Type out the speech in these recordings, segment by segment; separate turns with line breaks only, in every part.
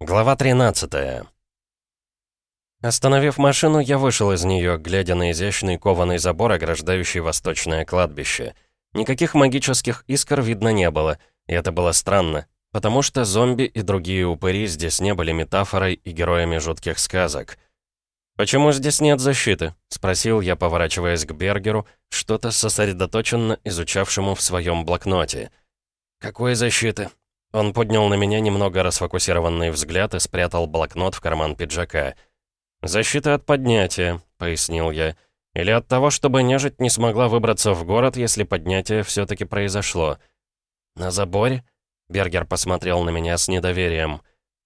Глава 13 Остановив машину, я вышел из нее, глядя на изящный кованый забор, ограждающий восточное кладбище. Никаких магических искр видно не было, и это было странно, потому что зомби и другие упыри здесь не были метафорой и героями жутких сказок. «Почему здесь нет защиты?» — спросил я, поворачиваясь к Бергеру, что-то сосредоточенно изучавшему в своем блокноте. «Какой защиты?» Он поднял на меня немного расфокусированный взгляд и спрятал блокнот в карман пиджака. «Защита от поднятия», — пояснил я. «Или от того, чтобы нежить не смогла выбраться в город, если поднятие все таки произошло». «На заборе?» — Бергер посмотрел на меня с недоверием.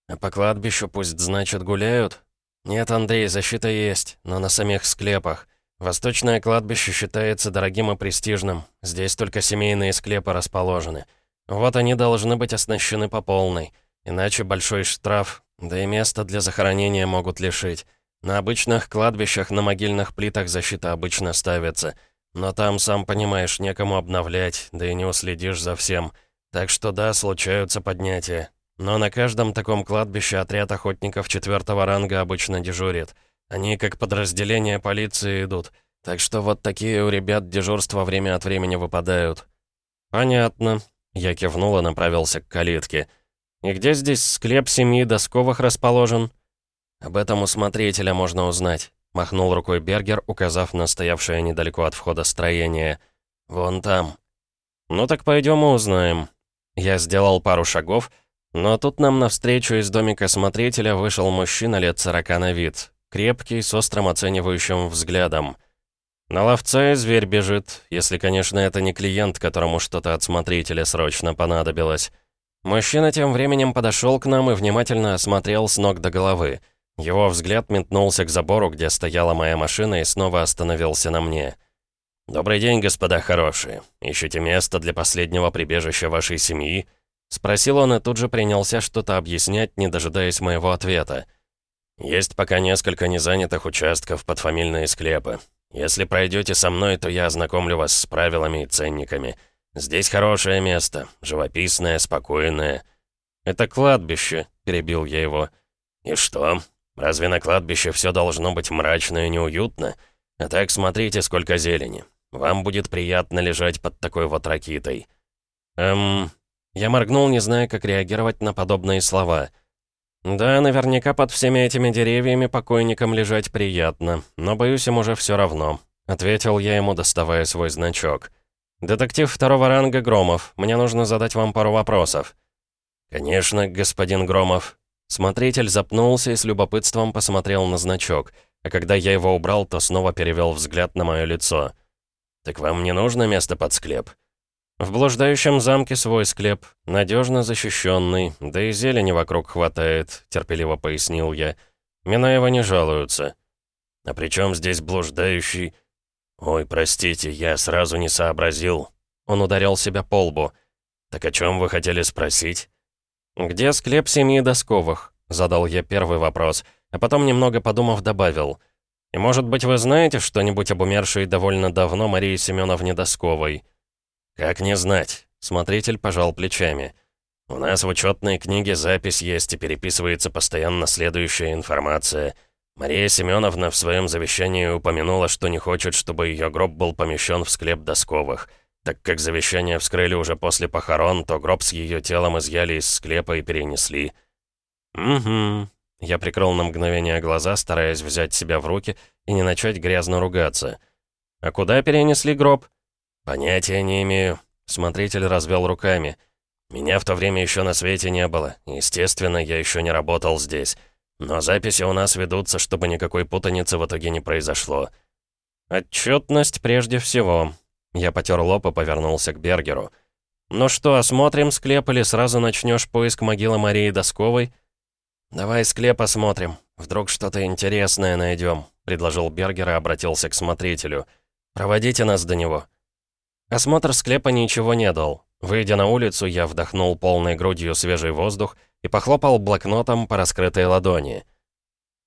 «А по кладбищу пусть, значит, гуляют?» «Нет, Андрей, защита есть, но на самих склепах. Восточное кладбище считается дорогим и престижным. Здесь только семейные склепы расположены». Вот они должны быть оснащены по полной. Иначе большой штраф, да и место для захоронения могут лишить. На обычных кладбищах на могильных плитах защита обычно ставится. Но там, сам понимаешь, некому обновлять, да и не уследишь за всем. Так что да, случаются поднятия. Но на каждом таком кладбище отряд охотников четвертого ранга обычно дежурит. Они как подразделение полиции идут. Так что вот такие у ребят дежурства время от времени выпадают. «Понятно», я кивнул и направился к калитке. «И где здесь склеп семьи Досковых расположен?» «Об этом у смотрителя можно узнать», — махнул рукой Бергер, указав на стоявшее недалеко от входа строение. «Вон там». «Ну так пойдем и узнаем». Я сделал пару шагов, но тут нам навстречу из домика смотрителя вышел мужчина лет сорока на вид, крепкий, с острым оценивающим взглядом. На ловца и зверь бежит, если, конечно, это не клиент, которому что-то от смотрителя срочно понадобилось. Мужчина тем временем подошел к нам и внимательно осмотрел с ног до головы. Его взгляд метнулся к забору, где стояла моя машина, и снова остановился на мне. «Добрый день, господа хорошие. Ищете место для последнего прибежища вашей семьи?» Спросил он и тут же принялся что-то объяснять, не дожидаясь моего ответа. «Есть пока несколько незанятых участков под фамильные склепы. Если пройдете со мной, то я ознакомлю вас с правилами и ценниками. Здесь хорошее место, живописное, спокойное». «Это кладбище», — перебил я его. «И что? Разве на кладбище все должно быть мрачно и неуютно? А так смотрите, сколько зелени. Вам будет приятно лежать под такой вот ракитой». «Эм...» Я моргнул, не зная, как реагировать на подобные слова — «Да, наверняка под всеми этими деревьями покойникам лежать приятно, но, боюсь, им уже все равно», — ответил я ему, доставая свой значок. «Детектив второго ранга Громов, мне нужно задать вам пару вопросов». «Конечно, господин Громов». Смотритель запнулся и с любопытством посмотрел на значок, а когда я его убрал, то снова перевел взгляд на мое лицо. «Так вам не нужно место под склеп?» В блуждающем замке свой склеп, надежно защищенный, да и зелени вокруг хватает, терпеливо пояснил я. Минаева не жалуются. А при чем здесь блуждающий? Ой, простите, я сразу не сообразил. Он ударил себя по лбу. Так о чем вы хотели спросить? Где склеп семьи Досковых? Задал я первый вопрос, а потом, немного подумав, добавил. И может быть вы знаете что-нибудь об умершей довольно давно Марии Семеновне Досковой? «Как не знать?» — смотритель пожал плечами. «У нас в учетной книге запись есть и переписывается постоянно следующая информация. Мария Семеновна в своем завещании упомянула, что не хочет, чтобы ее гроб был помещен в склеп Досковых. Так как завещание вскрыли уже после похорон, то гроб с ее телом изъяли из склепа и перенесли». «Угу». Я прикрыл на мгновение глаза, стараясь взять себя в руки и не начать грязно ругаться. «А куда перенесли гроб?» «Понятия не имею». Смотритель развел руками. «Меня в то время еще на свете не было. Естественно, я еще не работал здесь. Но записи у нас ведутся, чтобы никакой путаницы в итоге не произошло». «Отчетность прежде всего». Я потер лоб и повернулся к Бергеру. «Ну что, осмотрим склеп или сразу начнешь поиск могилы Марии Досковой?» «Давай склеп осмотрим. Вдруг что-то интересное найдем», — предложил Бергер и обратился к смотрителю. «Проводите нас до него». Осмотр склепа ничего не дал. Выйдя на улицу, я вдохнул полной грудью свежий воздух и похлопал блокнотом по раскрытой ладони.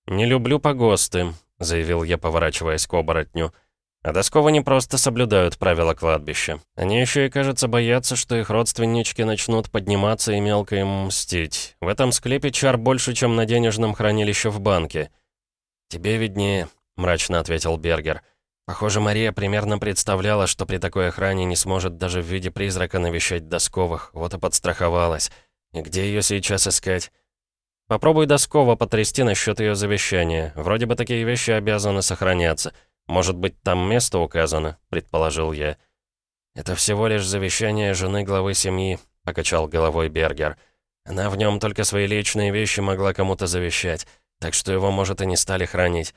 «Не люблю погосты», — заявил я, поворачиваясь к оборотню. А Досковы не просто соблюдают правила кладбища. Они еще и, кажется, боятся, что их родственнички начнут подниматься и мелко им мстить. В этом склепе чар больше, чем на денежном хранилище в банке. «Тебе виднее», — мрачно ответил Бергер. «Похоже, Мария примерно представляла, что при такой охране не сможет даже в виде призрака навещать Досковых, вот и подстраховалась. И где ее сейчас искать?» «Попробуй Доскова потрясти насчет ее завещания. Вроде бы такие вещи обязаны сохраняться. Может быть, там место указано?» — предположил я. «Это всего лишь завещание жены главы семьи», — покачал головой Бергер. «Она в нем только свои личные вещи могла кому-то завещать, так что его, может, и не стали хранить.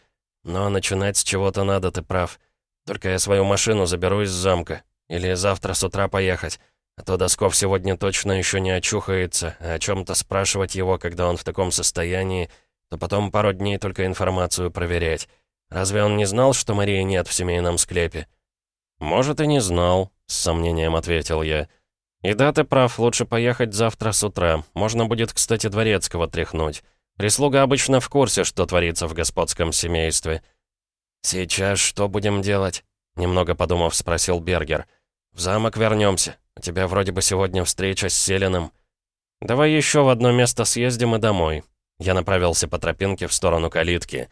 Но начинать с чего-то надо, ты прав. Только я свою машину заберу из замка. Или завтра с утра поехать. А то Досков сегодня точно еще не очухается, а о чем-то спрашивать его, когда он в таком состоянии, то потом пару дней только информацию проверять. Разве он не знал, что Марии нет в семейном склепе? «Может, и не знал», — с сомнением ответил я. «И да, ты прав, лучше поехать завтра с утра. Можно будет, кстати, Дворецкого тряхнуть. Прислуга обычно в курсе, что творится в господском семействе». «Сейчас что будем делать?» — немного подумав, спросил Бергер. «В замок вернемся. У тебя вроде бы сегодня встреча с Селиным. Давай еще в одно место съездим и домой. Я направился по тропинке в сторону калитки.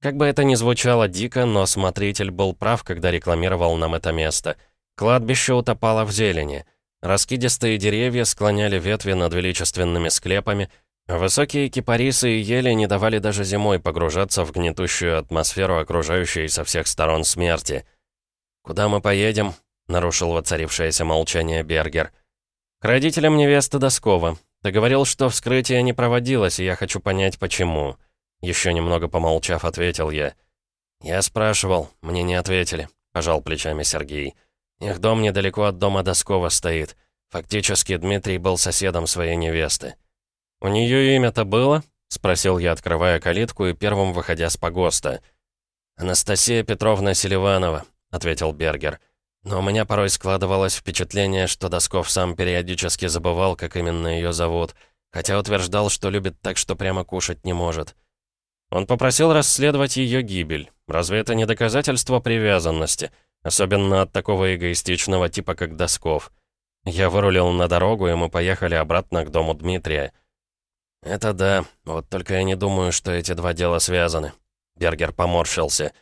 Как бы это ни звучало дико, но смотритель был прав, когда рекламировал нам это место. Кладбище утопало в зелени. Раскидистые деревья склоняли ветви над величественными склепами, высокие кипарисы и ели не давали даже зимой погружаться в гнетущую атмосферу, окружающей со всех сторон смерти. «Куда мы поедем?» — нарушил воцарившееся молчание Бергер. «К родителям невесты Доскова. Ты говорил, что вскрытие не проводилось, и я хочу понять, почему». Еще немного помолчав, ответил я. «Я спрашивал, мне не ответили», — пожал плечами Сергей. «Их дом недалеко от дома Доскова стоит. Фактически Дмитрий был соседом своей невесты». «У нее имя-то было?» — спросил я, открывая калитку и первым выходя с погоста. «Анастасия Петровна Селиванова», — ответил Бергер. Но у меня порой складывалось впечатление, что Досков сам периодически забывал, как именно ее зовут, хотя утверждал, что любит так, что прямо кушать не может. Он попросил расследовать ее гибель. Разве это не доказательство привязанности? Особенно от такого эгоистичного типа, как Досков. Я вырулил на дорогу, и мы поехали обратно к дому Дмитрия. «Это да, вот только я не думаю, что эти два дела связаны». Бергер поморщился.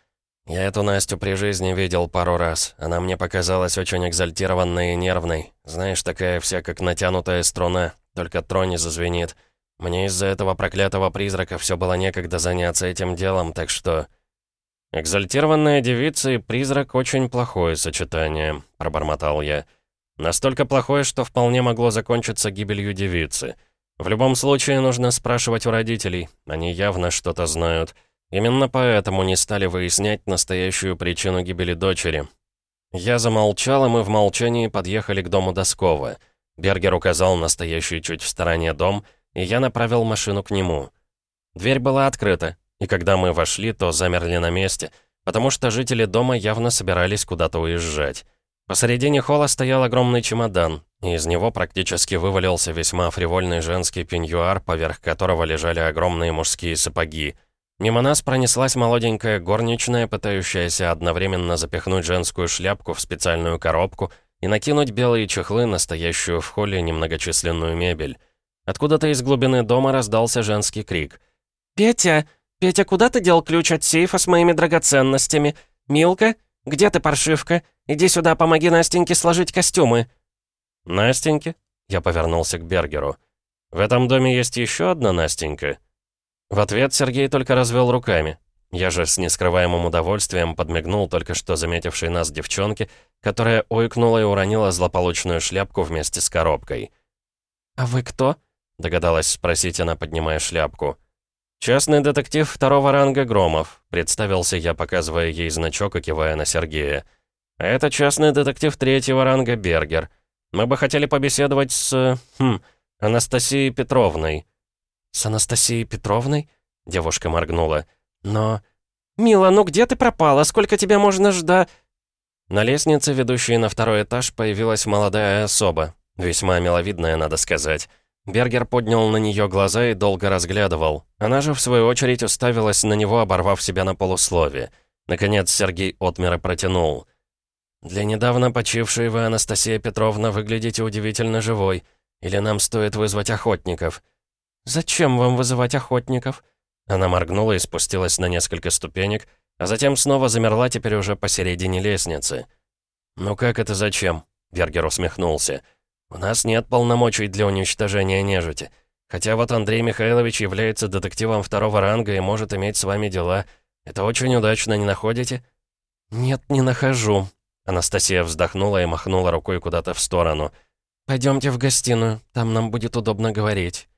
«Я эту Настю при жизни видел пару раз. Она мне показалась очень экзальтированной и нервной. Знаешь, такая вся, как натянутая струна, только троне зазвенит. Мне из-за этого проклятого призрака все было некогда заняться этим делом, так что...» «Экзальтированная девица и призрак — очень плохое сочетание», — пробормотал я. «Настолько плохое, что вполне могло закончиться гибелью девицы. В любом случае нужно спрашивать у родителей. Они явно что-то знают». Именно поэтому не стали выяснять настоящую причину гибели дочери. Я замолчал, и мы в молчании подъехали к дому Доскова. Бергер указал настоящий чуть в стороне дом, и я направил машину к нему. Дверь была открыта, и когда мы вошли, то замерли на месте, потому что жители дома явно собирались куда-то уезжать. Посередине холла стоял огромный чемодан, и из него практически вывалился весьма фривольный женский пеньюар, поверх которого лежали огромные мужские сапоги — Мимо нас пронеслась молоденькая горничная, пытающаяся одновременно запихнуть женскую шляпку в специальную коробку и накинуть белые чехлы на стоящую в холле немногочисленную мебель. Откуда-то из глубины дома раздался женский крик. «Петя! Петя, куда ты дел ключ от сейфа с моими драгоценностями? Милка? Где ты, паршивка? Иди сюда, помоги Настеньке сложить костюмы!» «Настеньке?» Я повернулся к Бергеру. «В этом доме есть еще одна Настенька?» В ответ Сергей только развел руками. Я же с нескрываемым удовольствием подмигнул только что заметившей нас девчонке, которая ойкнула и уронила злополучную шляпку вместе с коробкой. «А вы кто?» — догадалась спросить она, поднимая шляпку. «Частный детектив второго ранга Громов», — представился я, показывая ей значок и кивая на Сергея. «А это частный детектив третьего ранга Бергер. Мы бы хотели побеседовать с... хм... Анастасией Петровной». «С Анастасией Петровной?» Девушка моргнула. «Но...» «Мила, ну где ты пропала? Сколько тебя можно ждать?» На лестнице, ведущей на второй этаж, появилась молодая особа. Весьма миловидная, надо сказать. Бергер поднял на нее глаза и долго разглядывал. Она же, в свою очередь, уставилась на него, оборвав себя на полусловие. Наконец Сергей отмер и протянул. «Для недавно почившей вы, Анастасия Петровна, выглядите удивительно живой. Или нам стоит вызвать охотников?» «Зачем вам вызывать охотников?» Она моргнула и спустилась на несколько ступенек, а затем снова замерла теперь уже посередине лестницы. «Ну как это зачем?» — Вергер усмехнулся. «У нас нет полномочий для уничтожения нежити. Хотя вот Андрей Михайлович является детективом второго ранга и может иметь с вами дела. Это очень удачно, не находите?» «Нет, не нахожу», Анастасия вздохнула и махнула рукой куда-то в сторону. «Пойдемте в гостиную, там нам будет удобно говорить».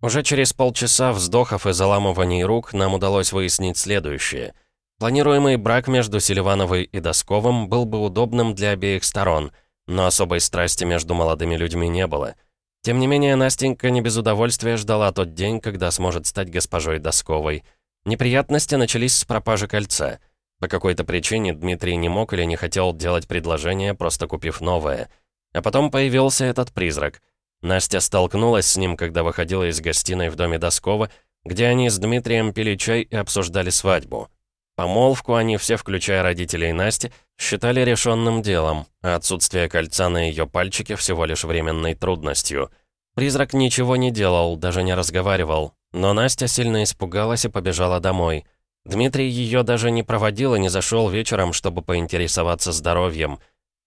Уже через полчаса вздохов и заламываний рук нам удалось выяснить следующее. Планируемый брак между Селивановой и Досковым был бы удобным для обеих сторон, но особой страсти между молодыми людьми не было. Тем не менее, Настенька не без удовольствия ждала тот день, когда сможет стать госпожой Досковой. Неприятности начались с пропажи кольца — по какой-то причине Дмитрий не мог или не хотел делать предложение, просто купив новое. А потом появился этот призрак. Настя столкнулась с ним, когда выходила из гостиной в доме Доскова, где они с Дмитрием пили чай и обсуждали свадьбу. Помолвку они все, включая родителей Насти, считали решенным делом, а отсутствие кольца на ее пальчике всего лишь временной трудностью. Призрак ничего не делал, даже не разговаривал, но Настя сильно испугалась и побежала домой — Дмитрий ее даже не проводил и не зашел вечером, чтобы поинтересоваться здоровьем.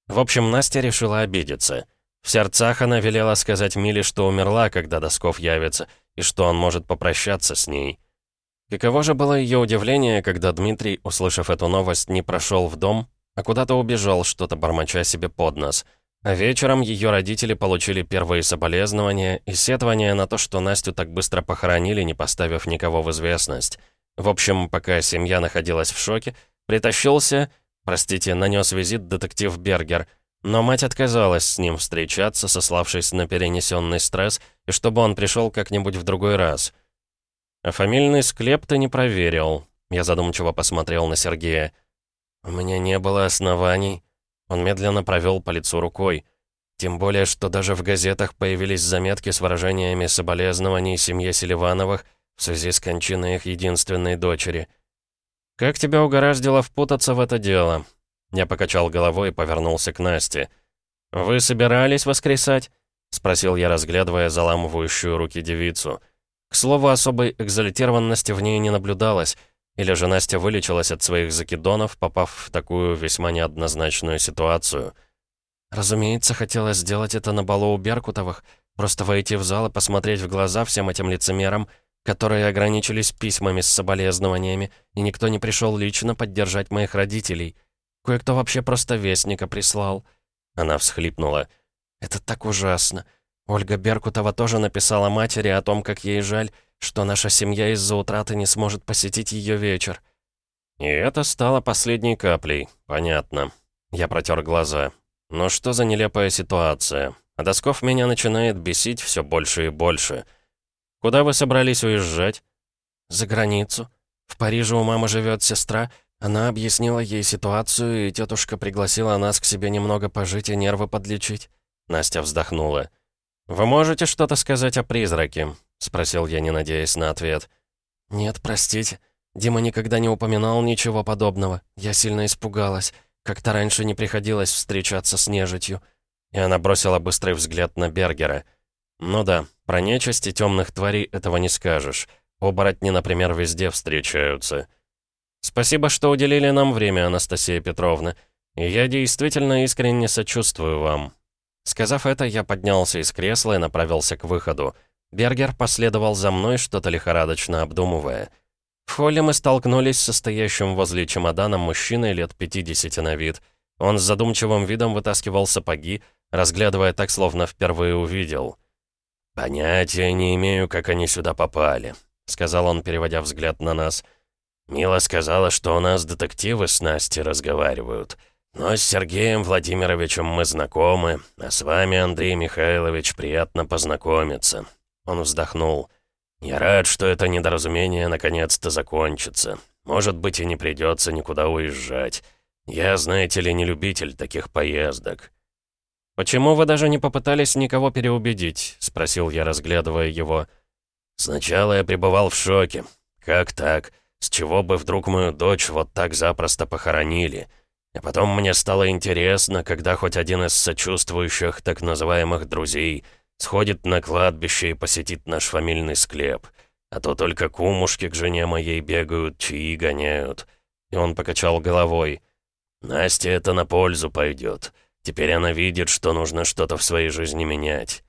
В общем, Настя решила обидеться. В сердцах она велела сказать Миле, что умерла, когда Досков явится, и что он может попрощаться с ней. Каково же было ее удивление, когда Дмитрий, услышав эту новость, не прошел в дом, а куда-то убежал, что-то бормоча себе под нос. А вечером ее родители получили первые соболезнования и сетования на то, что Настю так быстро похоронили, не поставив никого в известность. В общем, пока семья находилась в шоке, притащился, простите, нанес визит детектив Бергер, но мать отказалась с ним встречаться, сославшись на перенесенный стресс, и чтобы он пришел как-нибудь в другой раз. А фамильный склеп ты не проверил. Я задумчиво посмотрел на Сергея. У меня не было оснований. Он медленно провел по лицу рукой. Тем более, что даже в газетах появились заметки с выражениями соболезнований семье Селивановых, в связи с кончиной их единственной дочери. «Как тебя угораздило впутаться в это дело?» Я покачал головой и повернулся к Насте. «Вы собирались воскресать?» — спросил я, разглядывая заламывающую руки девицу. К слову, особой экзальтированности в ней не наблюдалось, или же Настя вылечилась от своих закидонов, попав в такую весьма неоднозначную ситуацию. Разумеется, хотелось сделать это на балу у Беркутовых, просто войти в зал и посмотреть в глаза всем этим лицемерам — которые ограничились письмами с соболезнованиями, и никто не пришел лично поддержать моих родителей. Кое-кто вообще просто вестника прислал». Она всхлипнула. «Это так ужасно. Ольга Беркутова тоже написала матери о том, как ей жаль, что наша семья из-за утраты не сможет посетить ее вечер». И это стало последней каплей. Понятно. Я протер глаза. Но что за нелепая ситуация? А Досков меня начинает бесить все больше и больше. «Куда вы собрались уезжать?» «За границу. В Париже у мамы живет сестра. Она объяснила ей ситуацию, и тетушка пригласила нас к себе немного пожить и нервы подлечить». Настя вздохнула. «Вы можете что-то сказать о призраке?» — спросил я, не надеясь на ответ. «Нет, простите. Дима никогда не упоминал ничего подобного. Я сильно испугалась. Как-то раньше не приходилось встречаться с нежитью». И она бросила быстрый взгляд на Бергера. «Ну да, про нечисть и темных тварей этого не скажешь. Оборотни, например, везде встречаются. Спасибо, что уделили нам время, Анастасия Петровна. Я действительно искренне сочувствую вам. Сказав это, я поднялся из кресла и направился к выходу. Бергер последовал за мной, что-то лихорадочно обдумывая. В холле мы столкнулись с стоящим возле чемодана мужчиной лет 50 на вид. Он с задумчивым видом вытаскивал сапоги, разглядывая так, словно впервые увидел. «Понятия не имею, как они сюда попали», — сказал он, переводя взгляд на нас. «Мила сказала, что у нас детективы с Настей разговаривают. Но с Сергеем Владимировичем мы знакомы, а с вами, Андрей Михайлович, приятно познакомиться». Он вздохнул. «Я рад, что это недоразумение наконец-то закончится. Может быть, и не придется никуда уезжать. Я, знаете ли, не любитель таких поездок. «Почему вы даже не попытались никого переубедить?» — спросил я, разглядывая его. «Сначала я пребывал в шоке. Как так? с чего бы вдруг мою дочь вот так запросто похоронили? И потом мне стало интересно, когда хоть один из сочувствующих так называемых друзей сходит на кладбище и посетит наш фамильный склеп. А то только кумушки к жене моей бегают, чаи гоняют. И он покачал головой. Насте это на пользу пойдет. Теперь она видит, что нужно что-то в своей жизни менять.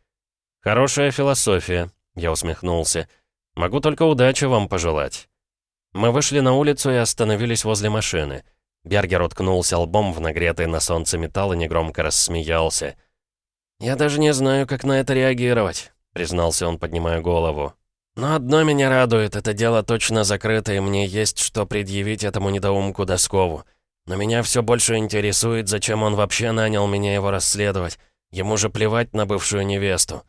Хорошая философия, я усмехнулся. Могу только удачи вам пожелать. Мы вышли на улицу и остановились возле машины. Бергер уткнулся лбом в нагретый на солнце металл и негромко рассмеялся. «Я даже не знаю, как на это реагировать», — признался он, поднимая голову. «Но одно меня радует, это дело точно закрыто, и мне есть что предъявить этому недоумку Доскову. Но меня все больше интересует, зачем он вообще нанял меня его расследовать. Ему же плевать на бывшую невесту».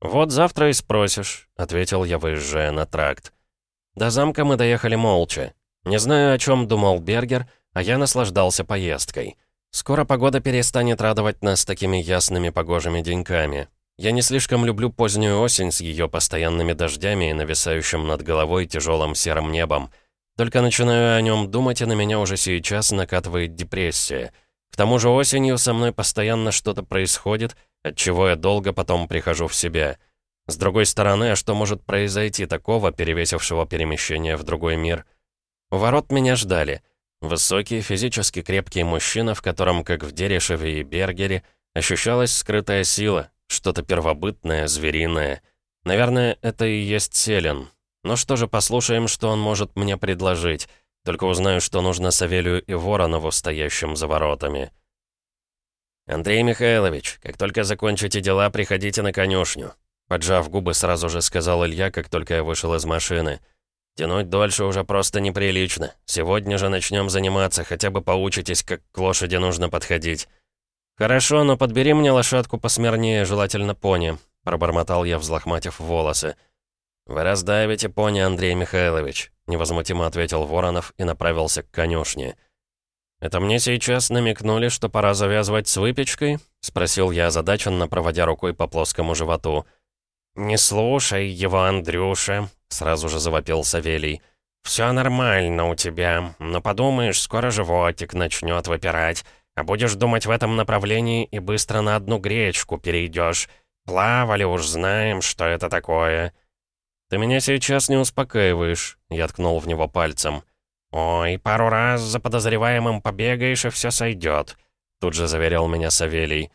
«Вот завтра и спросишь», — ответил я, выезжая на тракт. До замка мы доехали молча. Не знаю, о чем думал Бергер, — а я наслаждался поездкой. Скоро погода перестанет радовать нас такими ясными погожими деньками. Я не слишком люблю позднюю осень с ее постоянными дождями и нависающим над головой тяжелым серым небом. Только начинаю о нем думать, и на меня уже сейчас накатывает депрессия. К тому же осенью со мной постоянно что-то происходит, от чего я долго потом прихожу в себя. С другой стороны, а что может произойти такого, перевесившего перемещение в другой мир? У ворот меня ждали — Высокий, физически крепкий мужчина, в котором, как в Дерешеве и Бергере, ощущалась скрытая сила, что-то первобытное, звериное. Наверное, это и есть Селен. Но что же, послушаем, что он может мне предложить. Только узнаю, что нужно Савелию и Воронову, стоящим за воротами. «Андрей Михайлович, как только закончите дела, приходите на конюшню», поджав губы, сразу же сказал Илья, как только я вышел из машины. Тянуть дольше уже просто неприлично. Сегодня же начнем заниматься, хотя бы поучитесь, как к лошади нужно подходить. Хорошо, но подбери мне лошадку посмирнее, желательно пони, пробормотал я, взлохматив волосы. «Вы раздавите пони, Андрей Михайлович», — невозмутимо ответил Воронов и направился к конюшне. «Это мне сейчас намекнули, что пора завязывать с выпечкой?» — спросил я озадаченно, проводя рукой по плоскому животу. «Не слушай его, Андрюша», Сразу же завопил Савелий. «Все нормально у тебя, но подумаешь, скоро животик начнет выпирать, а будешь думать в этом направлении и быстро на одну гречку перейдешь. Плавали уж, знаем, что это такое». «Ты меня сейчас не успокаиваешь», — я ткнул в него пальцем. «Ой, пару раз за подозреваемым побегаешь, и все сойдет», — тут же заверил меня Савелий.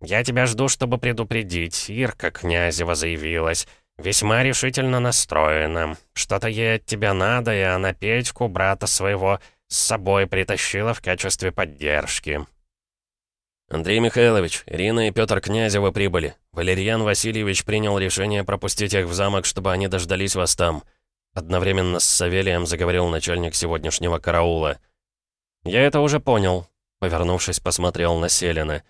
«Я тебя жду, чтобы предупредить. Ирка Князева заявилась. «Весьма решительно настроена. Что-то ей от тебя надо, и она Петьку, брата своего, с собой притащила в качестве поддержки». «Андрей Михайлович, Ирина и Петр Князевы прибыли. Валерьян Васильевич принял решение пропустить их в замок, чтобы они дождались вас там». Одновременно с Савелием заговорил начальник сегодняшнего караула. «Я это уже понял», — повернувшись, посмотрел на Селина.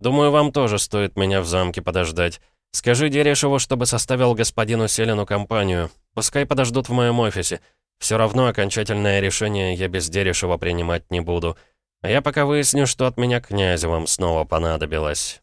«Думаю, вам тоже стоит меня в замке подождать. Скажи Дерешеву, чтобы составил господину Селину компанию. Пускай подождут в моем офисе. Все равно окончательное решение я без Дерешева принимать не буду. А я пока выясню, что от меня князевым снова понадобилось».